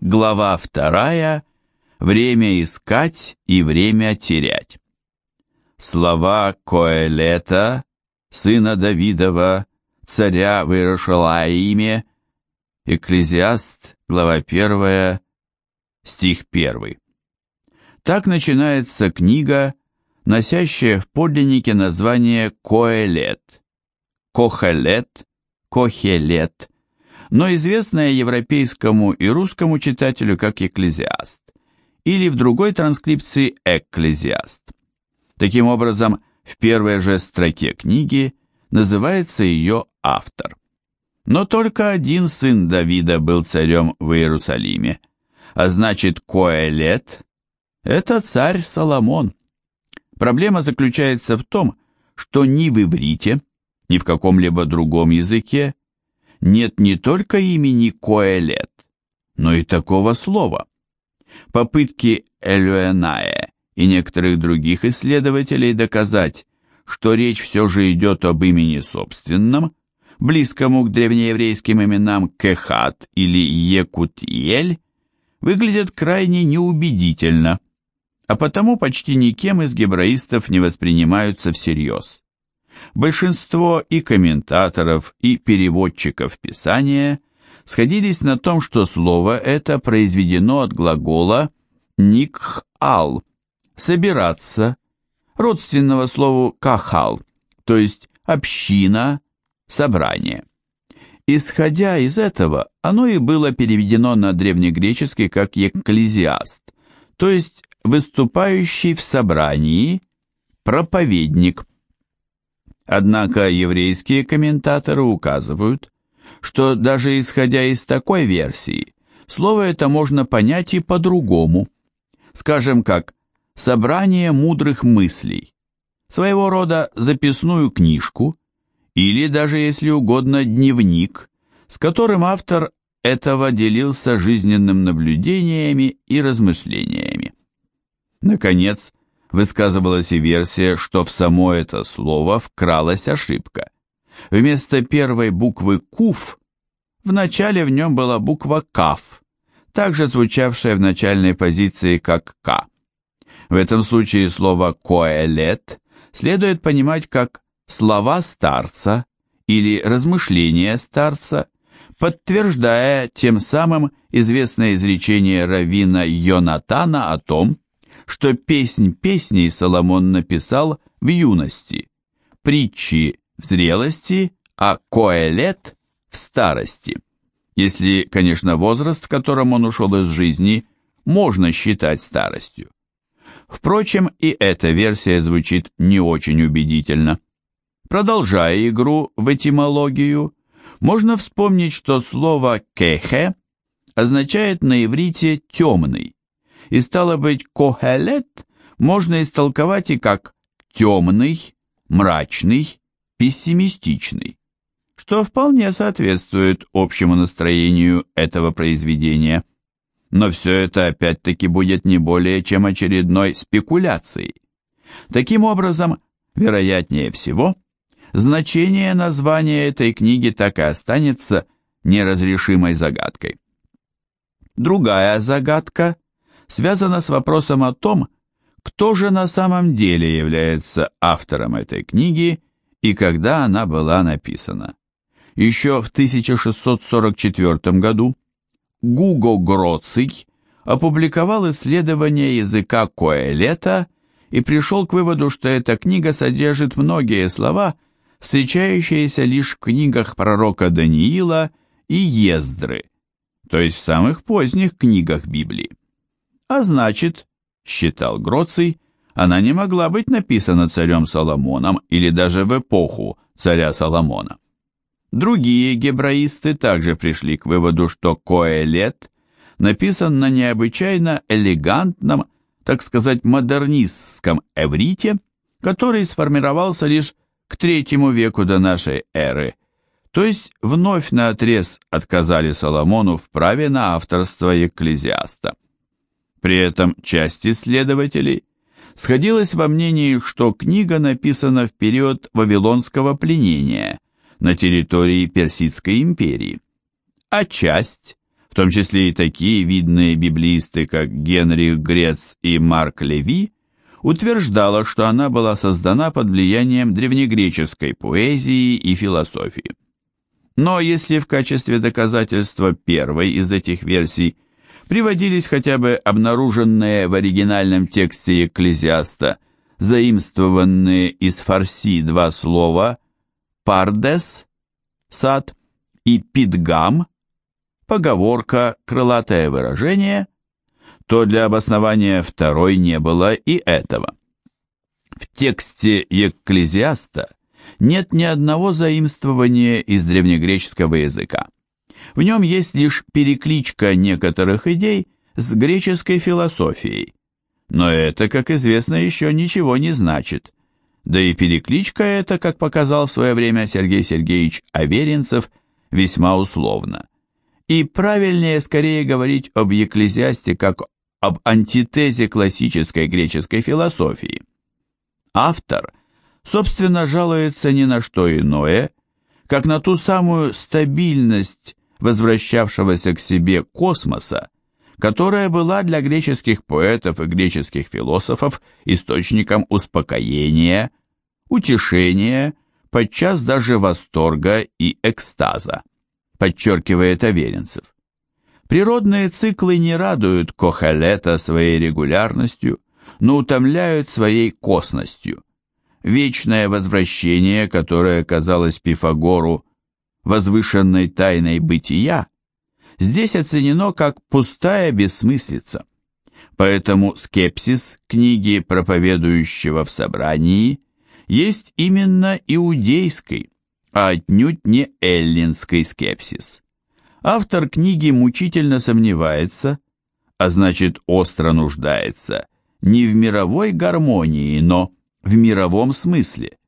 Глава вторая. Время искать и время терять. Слова Коэлета, сына Давидова, царя в Иерушалаиме, Экклезиаст, глава 1, стих 1. Так начинается книга, носящая в подлиннике название Коэлет, Кохелет, Кохелет, но известная европейскому и русскому читателю как Экклезиаст, или в другой транскрипции Экклезиаст. Таким образом, в первой же строке книги называется ее автор. Но только один сын Давида был царем в Иерусалиме, а значит Коэлет – это царь Соломон. Проблема заключается в том, что ни в иврите, ни в каком-либо другом языке нет не только имени Коэлет, но и такого слова. Попытки Элюэнае и некоторых других исследователей доказать, что речь все же идет об имени собственном, близкому к древнееврейским именам Кехат или Екутиель, выглядят крайне неубедительно, а потому почти никем из гебраистов не воспринимаются всерьез. Большинство и комментаторов, и переводчиков Писания сходились на том, что слово это произведено от глагола «никхал» – «собираться», родственного слову «кахал», то есть «община», «собрание». Исходя из этого, оно и было переведено на древнегреческий как «екклезиаст», то есть «выступающий в собрании», «проповедник». Однако еврейские комментаторы указывают, что даже исходя из такой версии, слово это можно понять и по-другому. Скажем как «собрание мудрых мыслей», своего рода записную книжку, или даже, если угодно, дневник, с которым автор этого делился жизненным наблюдениями и размышлениями. Наконец, Высказывалась и версия, что в само это слово вкралась ошибка. Вместо первой буквы «куф» в начале в нем была буква «каф», также звучавшая в начальной позиции как «к». В этом случае слово «коэлет» следует понимать как «слова старца» или «размышления старца», подтверждая тем самым известное изречение равина Йонатана о том, что песнь песней Соломон написал в юности, притчи в зрелости, а коэлет в старости. Если, конечно, возраст, в котором он ушел из жизни, можно считать старостью. Впрочем, и эта версия звучит не очень убедительно. Продолжая игру в этимологию, можно вспомнить, что слово «кехе» означает на иврите «темный», и стало быть Кохелет можно истолковать и как темный, мрачный, пессимистичный, что вполне соответствует общему настроению этого произведения. Но все это опять-таки будет не более чем очередной спекуляцией. Таким образом, вероятнее всего, значение названия этой книги так и останется неразрешимой загадкой. Другая загадка связана с вопросом о том, кто же на самом деле является автором этой книги и когда она была написана. Еще в 1644 году Гуго Гроций опубликовал исследование языка Коэлета и пришел к выводу, что эта книга содержит многие слова, встречающиеся лишь в книгах пророка Даниила и Ездры, то есть в самых поздних книгах Библии. А значит, считал Гроций, она не могла быть написана царем Соломоном или даже в эпоху царя Соломона. Другие гебраисты также пришли к выводу, что Коэлет написан на необычайно элегантном, так сказать, модернистском эврите, который сформировался лишь к третьему веку до нашей эры, то есть вновь наотрез отказали Соломону в праве на авторство Екклезиаста. При этом часть исследователей сходилась во мнении, что книга написана в период вавилонского пленения на территории Персидской империи, а часть в том числе и такие видные библисты, как Генрих Грец и Марк Леви, утверждала, что она была создана под влиянием древнегреческой поэзии и философии. Но если в качестве доказательства первой из этих версий приводились хотя бы обнаруженные в оригинальном тексте Екклезиаста заимствованные из фарси два слова «пардес» – сад и «питгам» – поговорка, крылатое выражение, то для обоснования второй не было и этого. В тексте Екклезиаста нет ни одного заимствования из древнегреческого языка. В нем есть лишь перекличка некоторых идей с греческой философией. Но это, как известно, еще ничего не значит. Да и перекличка эта, как показал в свое время Сергей Сергеевич Аверинцев, весьма условно. И правильнее скорее говорить об Екклезиасте как об антитезе классической греческой философии. Автор, собственно, жалуется ни на что иное, как на ту самую стабильность возвращавшегося к себе космоса, которая была для греческих поэтов и греческих философов источником успокоения, утешения, подчас даже восторга и экстаза, подчеркивает Аверинцев. Природные циклы не радуют Кохалета своей регулярностью, но утомляют своей косностью. Вечное возвращение, которое казалось Пифагору возвышенной тайной бытия, здесь оценено как пустая бессмыслица. Поэтому скепсис книги проповедующего в собрании есть именно иудейский, а отнюдь не эллинский скепсис. Автор книги мучительно сомневается, а значит остро нуждается, не в мировой гармонии, но в мировом смысле –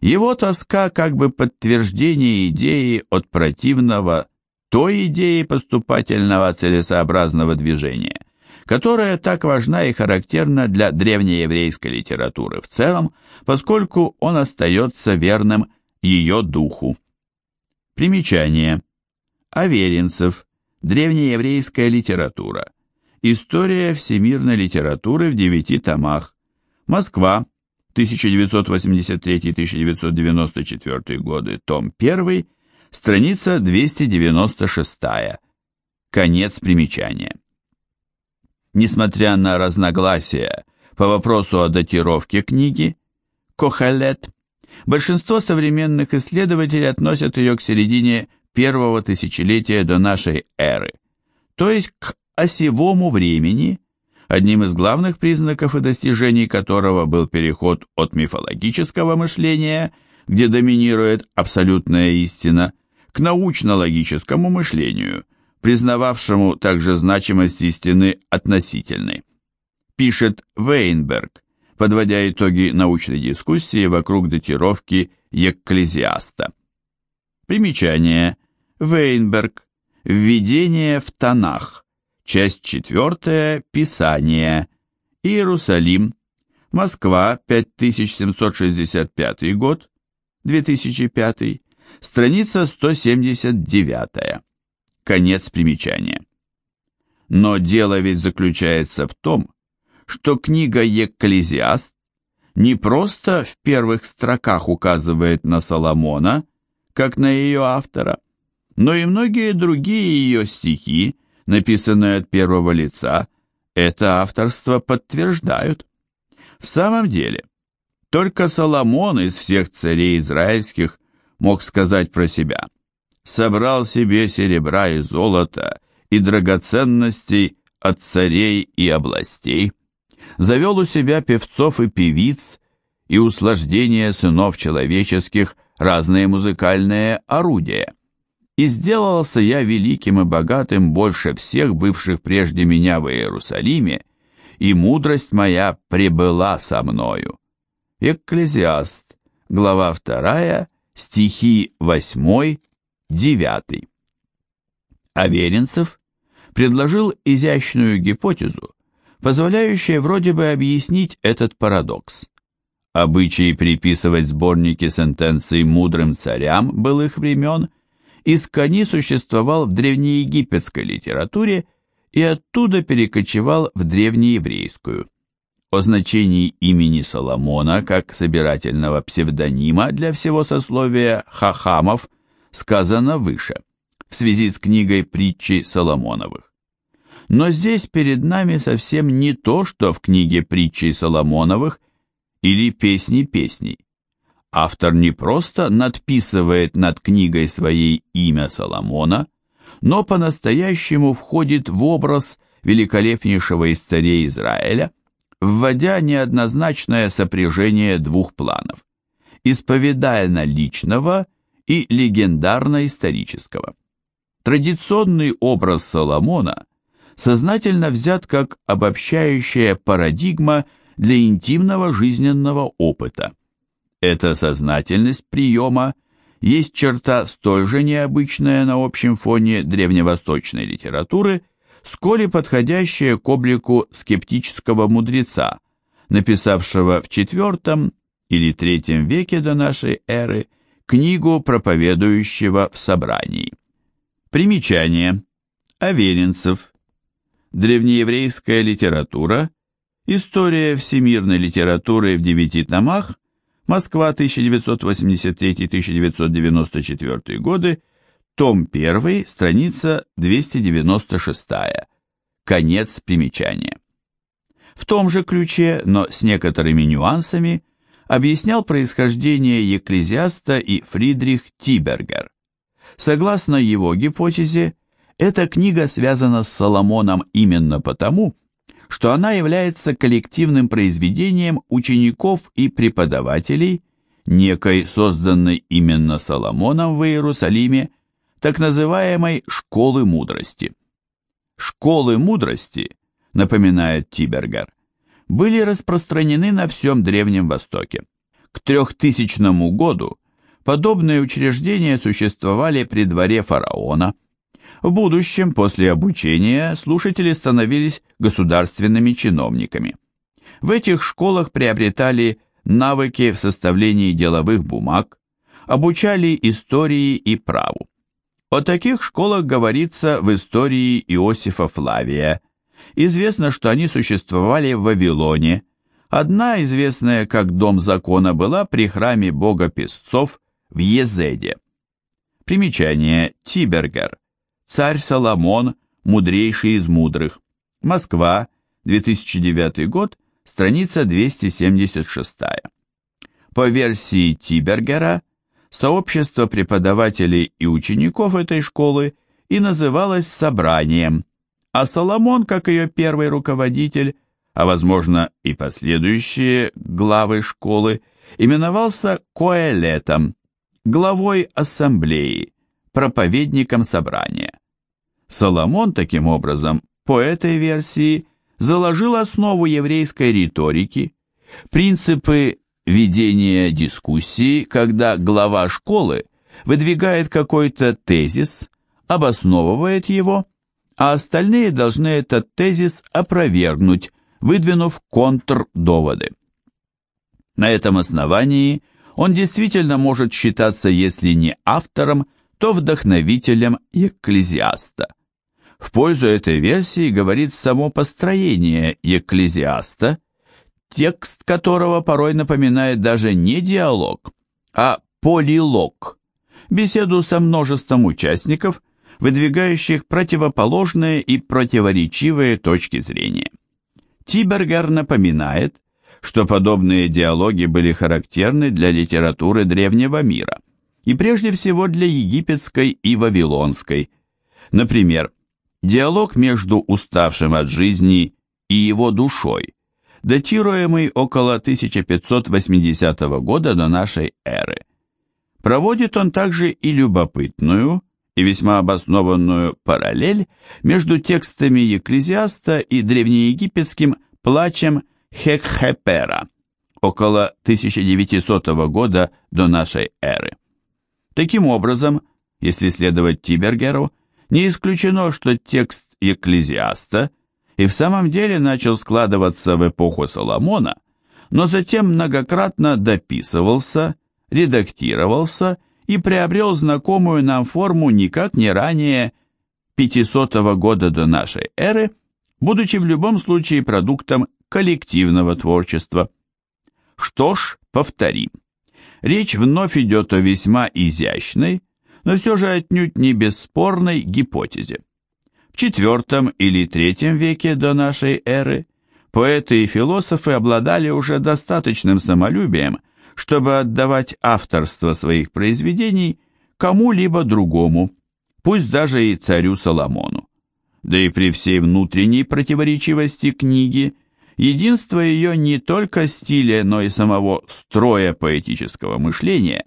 его тоска как бы подтверждение идеи от противного той идеи поступательного целесообразного движения, которая так важна и характерна для древнееврейской литературы в целом, поскольку он остается верным ее духу. Примечание. Аверинцев. Древнееврейская литература. История всемирной литературы в девяти томах. Москва. 1983-1994 годы, том 1, страница 296. Конец примечания. Несмотря на разногласия по вопросу о датировке книги, Кохалет, большинство современных исследователей относят ее к середине первого тысячелетия до нашей эры, то есть к осевому времени – одним из главных признаков и достижений которого был переход от мифологического мышления, где доминирует абсолютная истина, к научно-логическому мышлению, признававшему также значимость истины относительной. Пишет Вейнберг, подводя итоги научной дискуссии вокруг датировки Екклезиаста. Примечание. Вейнберг. Введение в Танах. Часть четвертая. Писание. Иерусалим. Москва, 5765 год. 2005. Страница 179. Конец примечания. Но дело ведь заключается в том, что книга Екклезиаст не просто в первых строках указывает на Соломона, как на ее автора, но и многие другие ее стихи, написанные от первого лица, это авторство подтверждают. В самом деле, только Соломон из всех царей израильских мог сказать про себя «собрал себе серебра и золота и драгоценностей от царей и областей, завел у себя певцов и певиц и услаждение сынов человеческих разные музыкальные орудия и сделался я великим и богатым больше всех бывших прежде меня в Иерусалиме, и мудрость моя пребыла со мною». Экклезиаст, глава 2, стихи 8, 9. Аверинцев предложил изящную гипотезу, позволяющую вроде бы объяснить этот парадокс. Обычай приписывать сборники сентенций мудрым царям былых времен Искони существовал в древнеегипетской литературе и оттуда перекочевал в древнееврейскую. О значении имени Соломона как собирательного псевдонима для всего сословия хахамов сказано выше, в связи с книгой притчи Соломоновых. Но здесь перед нами совсем не то, что в книге притчи Соломоновых или песни песней. Автор не просто надписывает над книгой своей имя Соломона, но по-настоящему входит в образ великолепнейшего из царей Израиля, вводя неоднозначное сопряжение двух планов – исповедально-личного и легендарно-исторического. Традиционный образ Соломона сознательно взят как обобщающая парадигма для интимного жизненного опыта. Эта сознательность приема есть черта столь же необычная на общем фоне древневосточной литературы – сколь и подходящее к облику скептического мудреца, написавшего в IV или III веке до нашей эры книгу проповедующего в собрании. Примечание. Аверинцев. Древнееврейская литература. История всемирной литературы в девяти томах. Москва, 1983-1994 годы. Том 1, страница 296. Конец примечания. В том же ключе, но с некоторыми нюансами, объяснял происхождение Екклезиаста и Фридрих Тибергер. Согласно его гипотезе, эта книга связана с Соломоном именно потому, что она является коллективным произведением учеников и преподавателей некой созданной именно Соломоном в Иерусалиме так называемой «школы мудрости». Школы мудрости, напоминает Тибергер, были распространены на всем Древнем Востоке. К 3000 году подобные учреждения существовали при дворе фараона. В будущем, после обучения, слушатели становились государственными чиновниками. В этих школах приобретали навыки в составлении деловых бумаг, обучали истории и праву. О таких школах говорится в истории Иосифа Флавия. Известно, что они существовали в Вавилоне. Одна, известная как Дом закона, была при храме бога песцов в Езеде. Примечание. Тибергер. Царь Соломон, мудрейший из мудрых. Москва, 2009 год, страница 276. По версии Тибергера, сообщество преподавателей и учеников этой школы и называлось собранием, а Соломон, как ее первый руководитель, а возможно и последующие главы школы, именовался коэлетом, главой ассамблеи, проповедником собрания. Соломон, таким образом, по этой версии, заложил основу еврейской риторики, принципы ведение дискуссии, когда глава школы выдвигает какой-то тезис, обосновывает его, а остальные должны этот тезис опровергнуть, выдвинув контрдоводы. На этом основании он действительно может считаться, если не автором, то вдохновителем Екклезиаста. В пользу этой версии говорит само построение Екклезиаста, текст которого порой напоминает даже не диалог, а полилог, беседу со множеством участников, выдвигающих противоположные и противоречивые точки зрения. Тибергер напоминает, что подобные диалоги были характерны для литературы древнего мира, и прежде всего для египетской и вавилонской. Например, диалог между уставшим от жизни и его душой, датируемый около 1580 года до нашей эры. Проводит он также и любопытную и весьма обоснованную параллель между текстами Екклезиаста и древнеегипетским плачем Хекхепера около 1900 года до нашей эры. Таким образом, если следовать Тибергеру, не исключено, что текст Екклезиаста и в самом деле начал складываться в эпоху Соломона, но затем многократно дописывался, редактировался и приобрел знакомую нам форму никак не ранее 500 года до нашей эры, будучи в любом случае продуктом коллективного творчества. Что ж, повторим. Речь вновь идет о весьма изящной, но все же отнюдь не бесспорной гипотезе. В IV или III веке до нашей эры поэты и философы обладали уже достаточным самолюбием, чтобы отдавать авторство своих произведений кому-либо другому, пусть даже и царю Соломону. Да и при всей внутренней противоречивости книги, единство ее не только стиля, но и самого строя поэтического мышления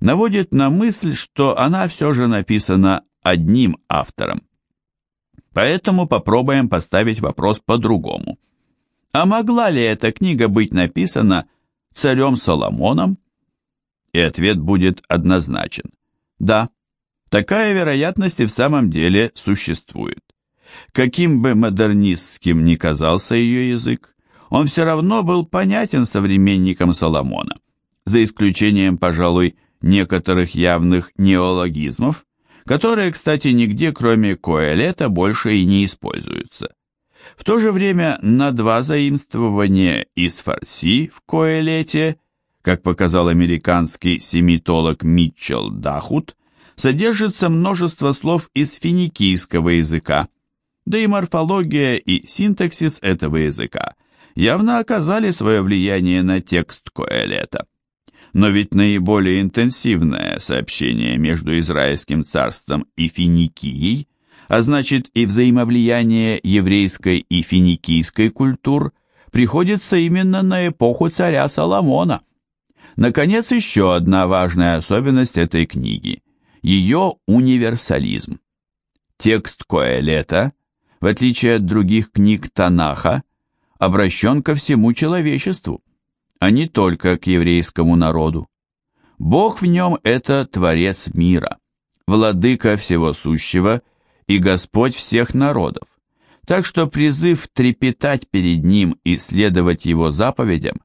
наводит на мысль, что она все же написана одним автором. Поэтому попробуем поставить вопрос по-другому. А могла ли эта книга быть написана царем Соломоном? И ответ будет однозначен. Да, такая вероятность и в самом деле существует. Каким бы модернистским ни казался ее язык, он все равно был понятен современникам Соломона, за исключением, пожалуй, некоторых явных неологизмов, которые, кстати, нигде, кроме Коэлета, больше и не используются. В то же время на два заимствования из фарси в Коэлете, как показал американский семитолог Митчелл Дахут, содержится множество слов из финикийского языка, да и морфология и синтаксис этого языка явно оказали свое влияние на текст Коэлета. Но ведь наиболее интенсивное сообщение между Израильским царством и Финикией а значит и взаимовлияние еврейской и финикийской культур, приходится именно на эпоху царя Соломона. Наконец, еще одна важная особенность этой книги – ее универсализм. Текст Коэлета, в отличие от других книг Танаха, обращен ко всему человечеству, а не только к еврейскому народу. Бог в нем – это Творец мира, владыка всего сущего – и Господь всех народов. Так что призыв трепетать перед Ним и следовать Его заповедям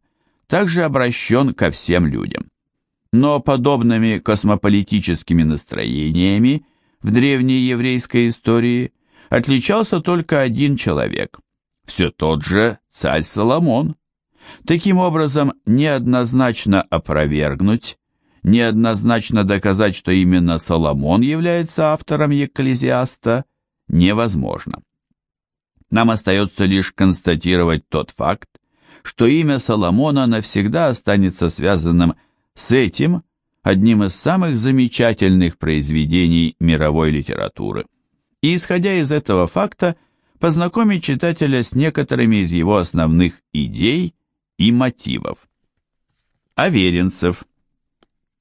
также обращен ко всем людям. Но подобными космополитическими настроениями в древней еврейской истории отличался только один человек, все тот же царь Соломон. Таким образом, неоднозначно опровергнуть неоднозначно доказать, что именно Соломон является автором Екклезиаста, невозможно. Нам остается лишь констатировать тот факт, что имя Соломона навсегда останется связанным с этим, одним из самых замечательных произведений мировой литературы. И, исходя из этого факта, познакомить читателя с некоторыми из его основных идей и мотивов. Аверинцев –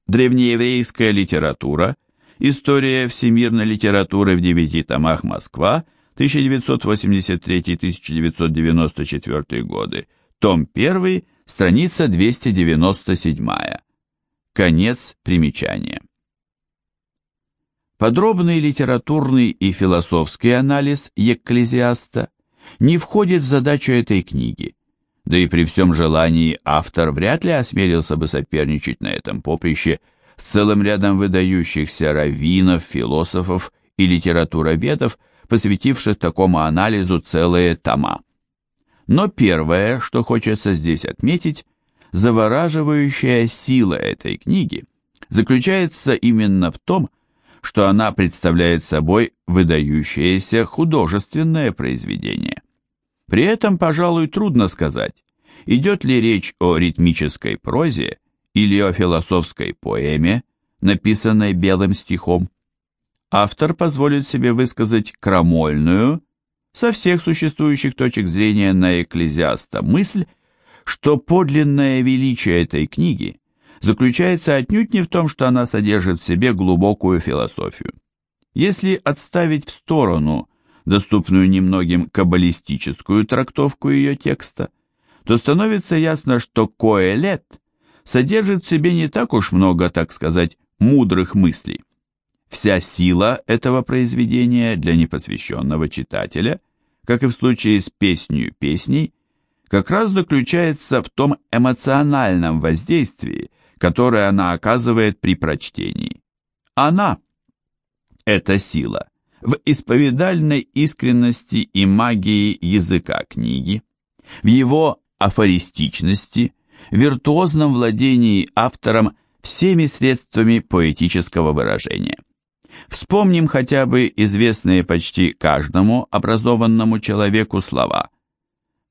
Древнееврейская литература, История всемирной литературы в девяти томах Москва, 1983-1994 годы, том 1, страница 297. Конец примечания. Подробный литературный и философский анализ Екклезиаста не входит в задачу этой книги, да и при всем желании автор вряд ли осмелился бы соперничать на этом поприще с целым рядом выдающихся раввинов, философов и литературоведов, посвятивших такому анализу целые тома. Но первое, что хочется здесь отметить, завораживающая сила этой книги заключается именно в том, что она представляет собой выдающееся художественное произведение. При этом, пожалуй, трудно сказать, идет ли речь о ритмической прозе или о философской поэме, написанной белым стихом. Автор позволит себе высказать крамольную, со всех существующих точек зрения на экклезиаста, мысль, что подлинное величие этой книги заключается отнюдь не в том, что она содержит в себе глубокую философию. Если отставить в сторону доступную немногим каббалистическую трактовку ее текста, то становится ясно, что Коэлет содержит в себе не так уж много, так сказать, мудрых мыслей. Вся сила этого произведения для непосвященного читателя, как и в случае с песнью песней, как раз заключается в том эмоциональном воздействии, которое она оказывает при прочтении. Она, эта сила, в исповедальной искренности и магии языка книги, в его афористичности, виртуозном владении автором всеми средствами поэтического выражения. Вспомним хотя бы известные почти каждому образованному человеку слова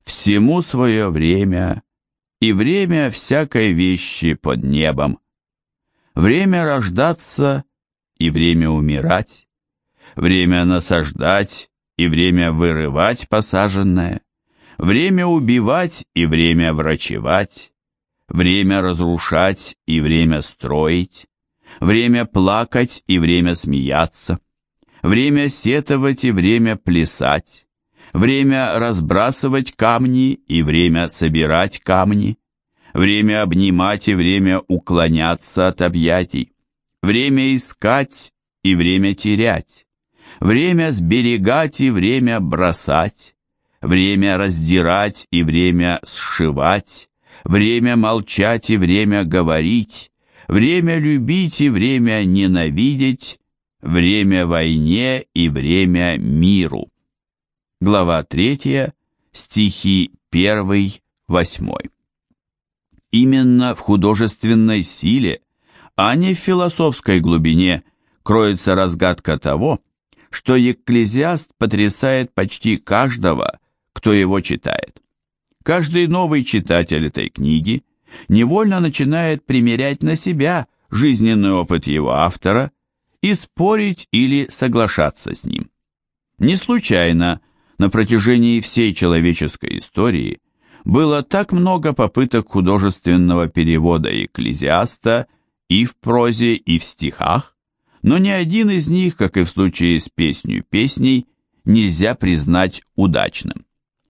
«всему свое время и время всякой вещи под небом, время рождаться и время умирать, время насаждать и время вырывать посаженное, время убивать и время врачевать, время разрушать и время строить, время плакать и время смеяться, время сетовать и время плясать, время разбрасывать камни и время собирать камни, время обнимать и время уклоняться от объятий, время искать и время терять, время сберегать и время бросать, время раздирать и время сшивать, время молчать и время говорить, время любить и время ненавидеть, время войне и время миру. Глава 3, стихи 1, 8. Именно в художественной силе, а не в философской глубине, кроется разгадка того, что Екклезиаст потрясает почти каждого, кто его читает. Каждый новый читатель этой книги невольно начинает примерять на себя жизненный опыт его автора и спорить или соглашаться с ним. Не случайно на протяжении всей человеческой истории было так много попыток художественного перевода Екклезиаста и в прозе, и в стихах, но ни один из них, как и в случае с песнью песней, нельзя признать удачным.